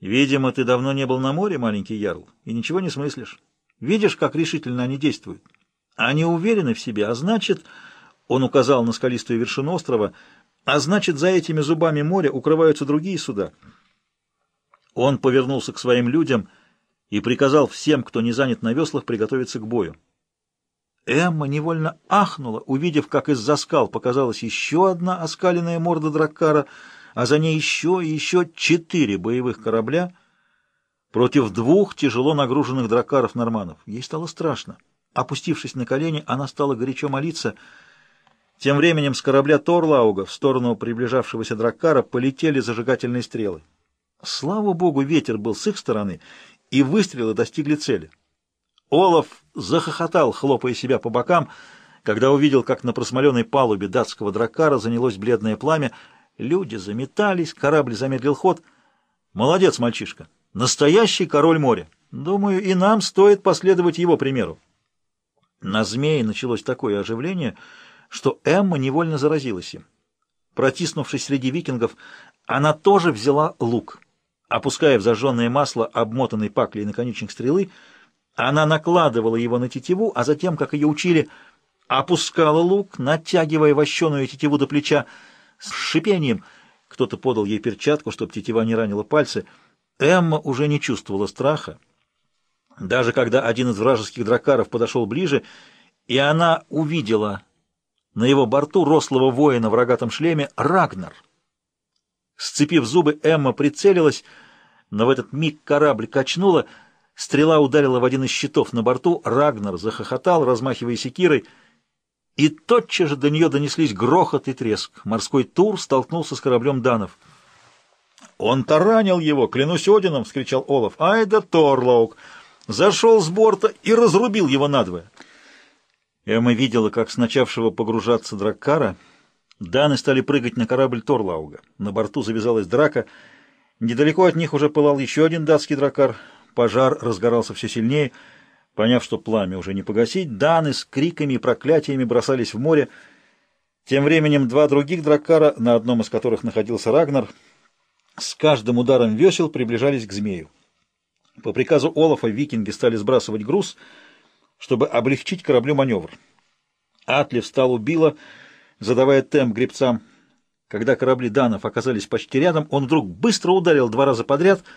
Видимо, ты давно не был на море, маленький ярл, и ничего не смыслишь. Видишь, как решительно они действуют? Они уверены в себе, а значит, он указал на скалистую вершину острова, а значит, за этими зубами моря укрываются другие суда. Он повернулся к своим людям и приказал всем, кто не занят на веслах, приготовиться к бою. Эмма невольно ахнула, увидев, как из-за скал показалась еще одна оскаленная морда драккара, а за ней еще и еще четыре боевых корабля против двух тяжело нагруженных драккаров-норманов. Ей стало страшно. Опустившись на колени, она стала горячо молиться. Тем временем с корабля Торлауга в сторону приближавшегося драккара полетели зажигательные стрелы. Слава богу, ветер был с их стороны, и выстрелы достигли цели. Олаф захохотал, хлопая себя по бокам, когда увидел, как на просмоленной палубе датского драккара занялось бледное пламя. Люди заметались, корабль замедлил ход. Молодец, мальчишка! Настоящий король моря! Думаю, и нам стоит последовать его примеру. На змее началось такое оживление, что Эмма невольно заразилась им. Протиснувшись среди викингов, она тоже взяла лук. Опуская в зажженное масло обмотанный паклей наконечник стрелы, она накладывала его на тетиву, а затем, как ее учили, опускала лук, натягивая вощеную тетиву до плеча с шипением. Кто-то подал ей перчатку, чтобы тетива не ранила пальцы. Эмма уже не чувствовала страха. Даже когда один из вражеских дракаров подошел ближе, и она увидела на его борту рослого воина в рогатом шлеме Рагнар. Сцепив зубы, Эмма прицелилась, но в этот миг корабль качнула — Стрела ударила в один из щитов на борту, Рагнар захохотал, размахивая секирой, и тотчас же до нее донеслись грохот и треск. Морской тур столкнулся с кораблем данов. «Он таранил его, клянусь Одином!» — вскричал Олаф. «Ай да Торлаук!» Зашел с борта и разрубил его надвое. Эмма видела, как с начавшего погружаться Драккара Даны стали прыгать на корабль Торлауга. На борту завязалась драка. Недалеко от них уже пылал еще один датский дракар — Пожар разгорался все сильнее. Поняв, что пламя уже не погасить, Даны с криками и проклятиями бросались в море. Тем временем два других драккара, на одном из которых находился Рагнар, с каждым ударом весел приближались к змею. По приказу Олафа викинги стали сбрасывать груз, чтобы облегчить кораблю маневр. Атли встал у Билла, задавая темп гребцам. Когда корабли данов оказались почти рядом, он вдруг быстро ударил два раза подряд —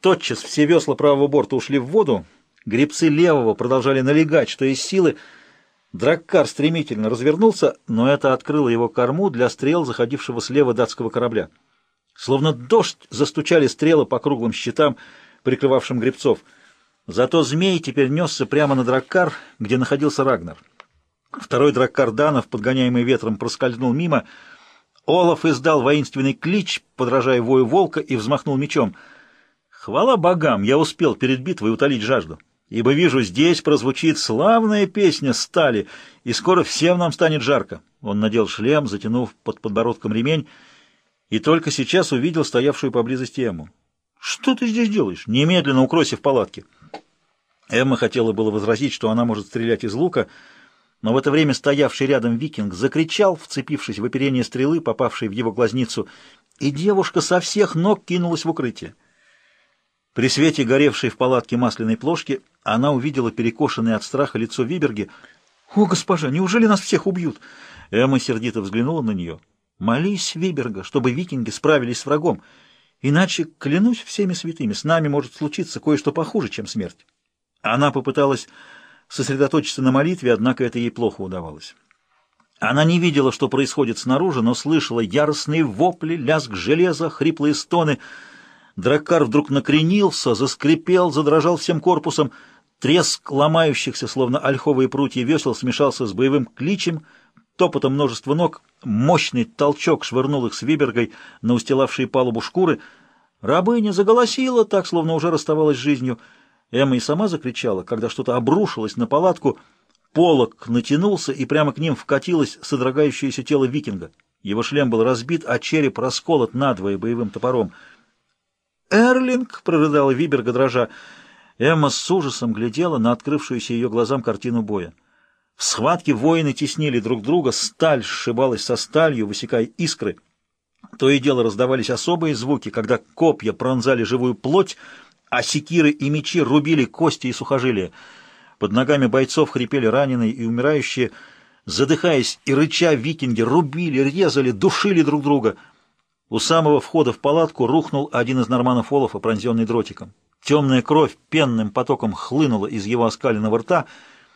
Тотчас все весла правого борта ушли в воду, гребцы левого продолжали налегать, что из силы. Драккар стремительно развернулся, но это открыло его корму для стрел, заходившего слева датского корабля. Словно дождь застучали стрелы по круглым щитам, прикрывавшим гребцов. Зато змей теперь несся прямо на Драккар, где находился Рагнар. Второй Драккар Данов, подгоняемый ветром, проскользнул мимо. Олаф издал воинственный клич, подражая вою волка, и взмахнул мечом — Хвала богам, я успел перед битвой утолить жажду, ибо вижу, здесь прозвучит славная песня стали, и скоро всем нам станет жарко. Он надел шлем, затянув под подбородком ремень, и только сейчас увидел стоявшую поблизости Эмму. «Что ты здесь делаешь? Немедленно укройся в палатке». Эмма хотела было возразить, что она может стрелять из лука, но в это время стоявший рядом викинг закричал, вцепившись в оперение стрелы, попавшей в его глазницу, и девушка со всех ног кинулась в укрытие. При свете горевшей в палатке масляной плошки она увидела перекошенное от страха лицо Виберги. «О, госпожа, неужели нас всех убьют?» Эмма сердито взглянула на нее. «Молись, Виберга, чтобы викинги справились с врагом. Иначе, клянусь всеми святыми, с нами может случиться кое-что похуже, чем смерть». Она попыталась сосредоточиться на молитве, однако это ей плохо удавалось. Она не видела, что происходит снаружи, но слышала яростные вопли, лязг железа, хриплые стоны — Драккар вдруг накренился, заскрипел, задрожал всем корпусом. Треск ломающихся, словно ольховые прутья весел, смешался с боевым кличем, топотом множества ног. Мощный толчок швырнул их с Вибергой на устилавшие палубу шкуры. Рабыня заголосила так, словно уже расставалась с жизнью. Эмма и сама закричала, когда что-то обрушилось на палатку. Полок натянулся, и прямо к ним вкатилось содрогающееся тело викинга. Его шлем был разбит, а череп расколот надвое боевым топором — «Эрлинг!» — прорыдала Виберга дрожа. Эмма с ужасом глядела на открывшуюся ее глазам картину боя. В схватке воины теснили друг друга, сталь сшибалась со сталью, высекая искры. То и дело раздавались особые звуки, когда копья пронзали живую плоть, а секиры и мечи рубили кости и сухожилия. Под ногами бойцов хрипели раненые и умирающие, задыхаясь и рыча, викинги рубили, резали, душили друг друга. У самого входа в палатку рухнул один из норманов Олафа, пронзенный дротиком. Темная кровь пенным потоком хлынула из его оскаленного рта —